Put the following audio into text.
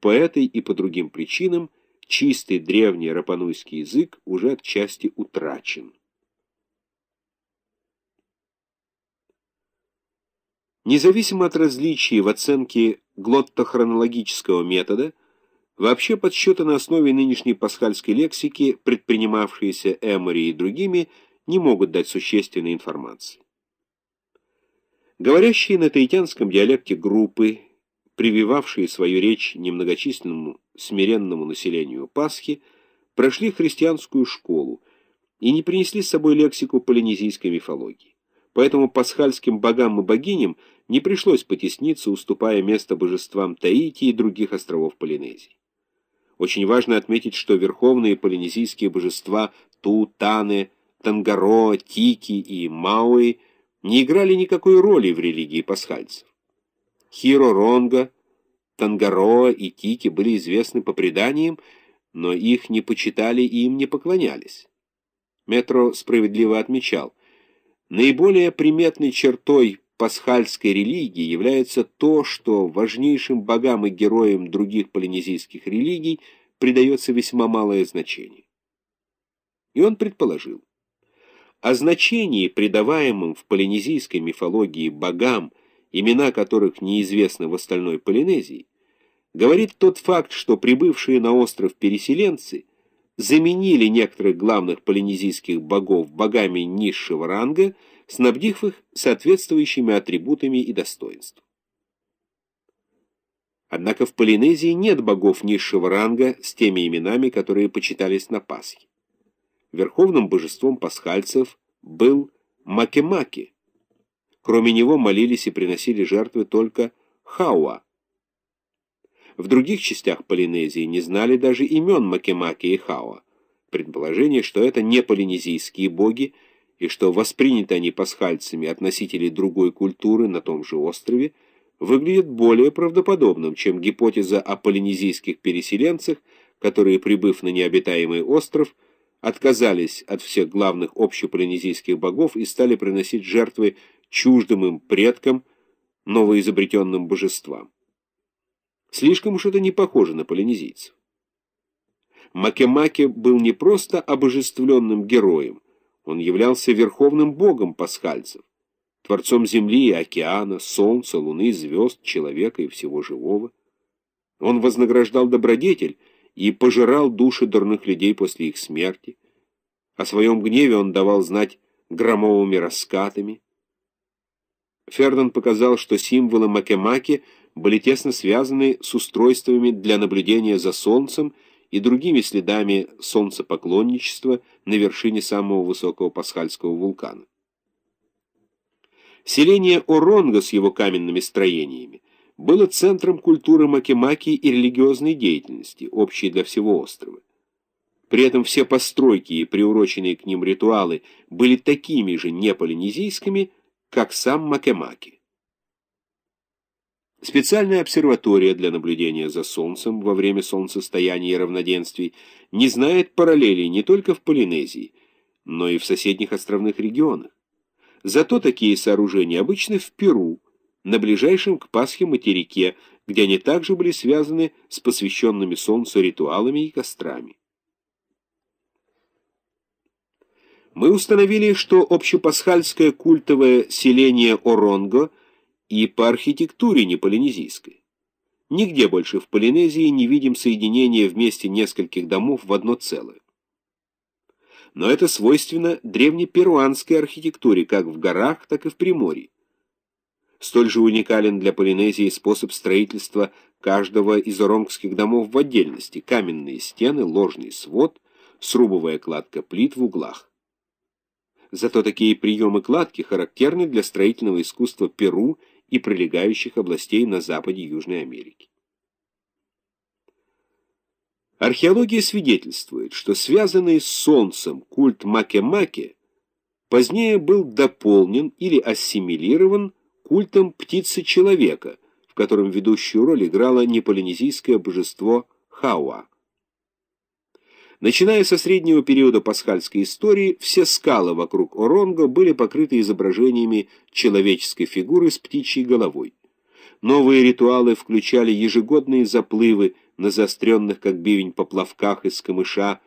по этой и по другим причинам чистый древний рапануйский язык уже отчасти утрачен. Независимо от различий в оценке глоттохронологического метода, вообще подсчеты на основе нынешней пасхальской лексики, предпринимавшиеся Эмори и другими, не могут дать существенной информации. Говорящие на таитянском диалекте группы, прививавшие свою речь немногочисленному смиренному населению Пасхи, прошли христианскую школу и не принесли с собой лексику полинезийской мифологии. Поэтому пасхальским богам и богиням не пришлось потесниться, уступая место божествам Таити и других островов Полинезии. Очень важно отметить, что верховные полинезийские божества Ту, Тане, Тангаро, Тики и Мауи не играли никакой роли в религии пасхальцев. Хиро Ронга, Тангароа и Тики были известны по преданиям, но их не почитали и им не поклонялись. Метро справедливо отмечал, наиболее приметной чертой пасхальской религии является то, что важнейшим богам и героям других полинезийских религий придается весьма малое значение. И он предположил, о значении, придаваемом в полинезийской мифологии богам, имена которых неизвестны в остальной Полинезии, говорит тот факт, что прибывшие на остров переселенцы заменили некоторых главных полинезийских богов богами низшего ранга, снабдив их соответствующими атрибутами и достоинством. Однако в Полинезии нет богов низшего ранга с теми именами, которые почитались на Пасхе. Верховным божеством пасхальцев был Макемаки. Кроме него молились и приносили жертвы только Хауа. В других частях Полинезии не знали даже имен Макемаки и Хауа. Предположение, что это не полинезийские боги, и что восприняты они пасхальцами от носителей другой культуры на том же острове, выглядит более правдоподобным, чем гипотеза о полинезийских переселенцах, которые, прибыв на необитаемый остров, отказались от всех главных общеполинезийских богов и стали приносить жертвы чуждым им предкам, новоизобретенным божествам. Слишком уж это не похоже на полинезийцев. Макемаке был не просто обожествленным героем, он являлся верховным богом пасхальцев, творцом земли и океана, солнца, луны, звезд, человека и всего живого. Он вознаграждал добродетель и пожирал души дурных людей после их смерти. О своем гневе он давал знать громовыми раскатами. Фердон показал, что символы Макемаки были тесно связаны с устройствами для наблюдения за Солнцем и другими следами солнцепоклонничества на вершине самого высокого пасхальского вулкана. Селение Оронго с его каменными строениями было центром культуры Макемаки и религиозной деятельности, общей для всего острова. При этом все постройки и приуроченные к ним ритуалы были такими же неполинезийскими, как сам Макемаки. Специальная обсерватория для наблюдения за Солнцем во время солнцестояния и равноденствий не знает параллелей не только в Полинезии, но и в соседних островных регионах. Зато такие сооружения обычно в Перу, на ближайшем к Пасхе материке, где они также были связаны с посвященными Солнцу ритуалами и кострами. Мы установили, что общепасхальское культовое селение Оронго – и по архитектуре не полинезийской. Нигде больше в Полинезии не видим соединения вместе нескольких домов в одно целое. Но это свойственно древнеперуанской архитектуре как в горах, так и в Приморье. Столь же уникален для Полинезии способ строительства каждого из оронгских домов в отдельности, каменные стены, ложный свод, срубовая кладка плит в углах. Зато такие приемы кладки характерны для строительного искусства Перу и прилегающих областей на западе Южной Америки. Археология свидетельствует, что связанный с Солнцем культ Маке-Маке позднее был дополнен или ассимилирован культом птицы-человека, в котором ведущую роль играло неполинезийское божество Хауа. Начиная со среднего периода пасхальской истории, все скалы вокруг Оронго были покрыты изображениями человеческой фигуры с птичьей головой. Новые ритуалы включали ежегодные заплывы на заостренных, как бивень, поплавках из камыша,